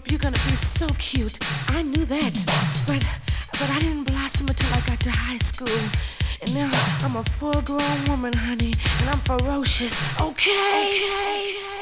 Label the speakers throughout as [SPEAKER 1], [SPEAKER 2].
[SPEAKER 1] Europe, you're gonna be so cute. I knew that, but but I didn't blossom until I got to high school. And now I'm a full-grown woman, honey, and I'm ferocious. Okay. okay.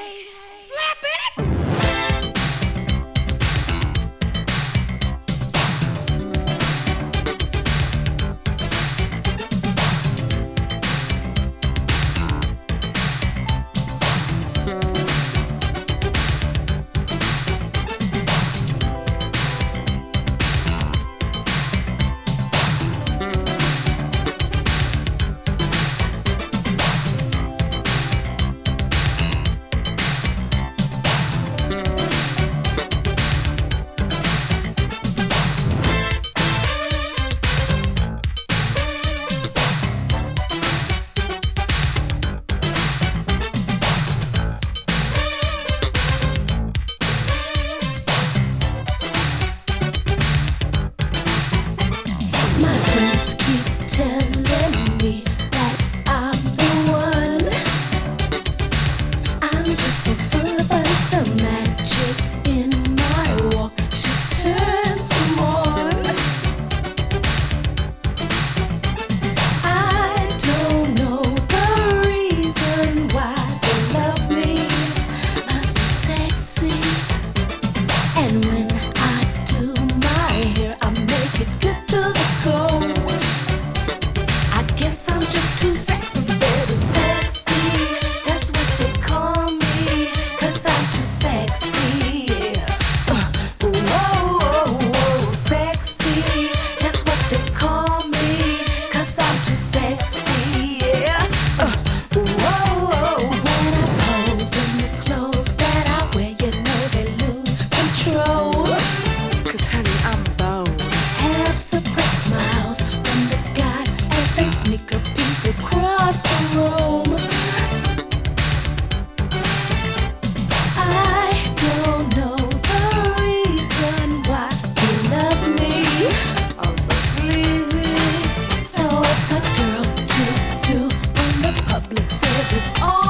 [SPEAKER 2] Public says it's all.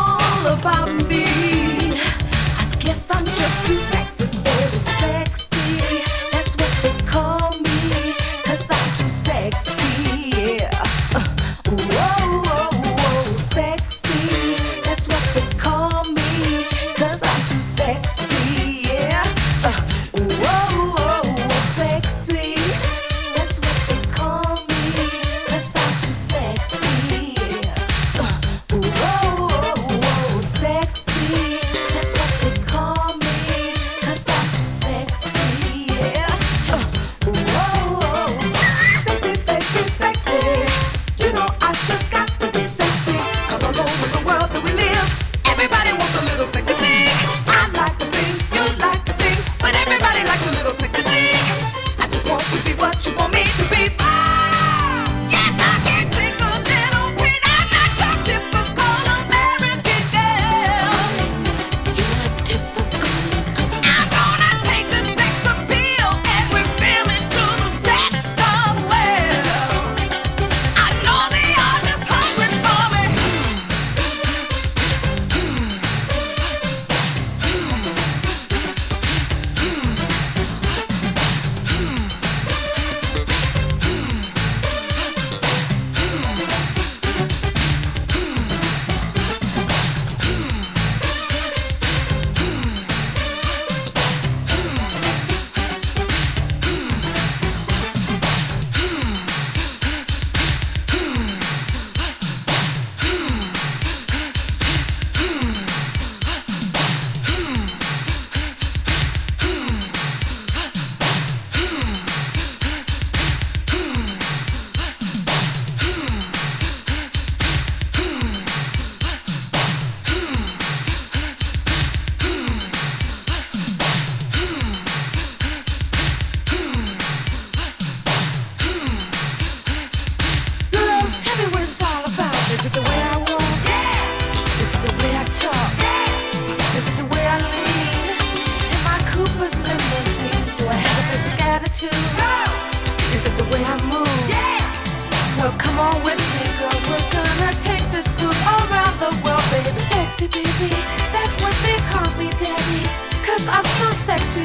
[SPEAKER 2] I'm so sexy.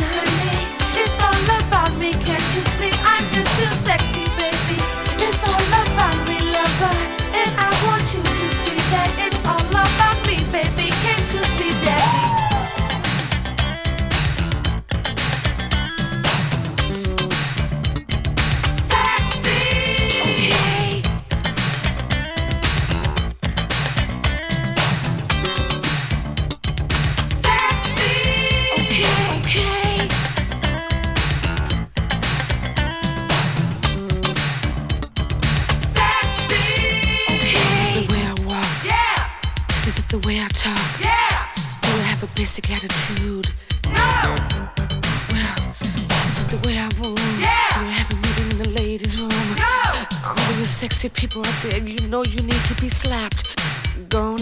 [SPEAKER 1] Basic attitude.
[SPEAKER 3] No!
[SPEAKER 1] Well, is it the way I roam?
[SPEAKER 3] Yeah!
[SPEAKER 1] You're having meeting in the ladies' room.
[SPEAKER 3] No!
[SPEAKER 1] All you sexy people out there, you know you need to be slapped. Go